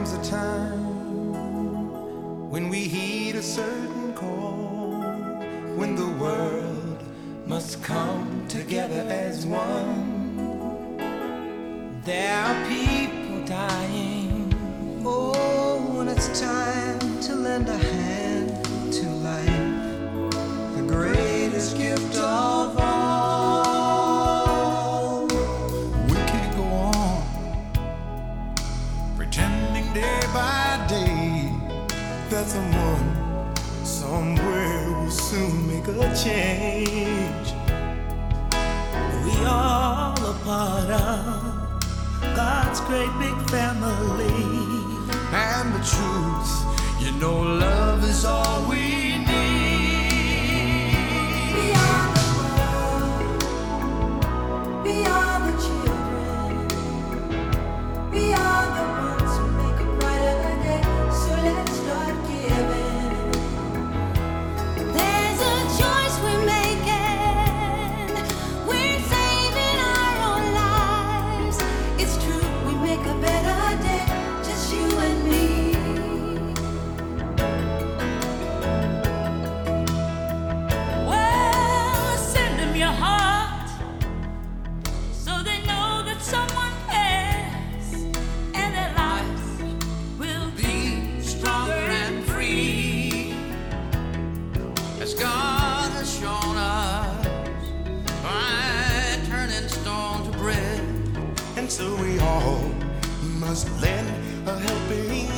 a time when we heed a certain call, when the world must come together as one. There are people dying. Oh, when it's time to lend a hand by day that someone somewhere will soon make a change. We all a part of God's great big family. And the truth, you know, love is all we must lend a helping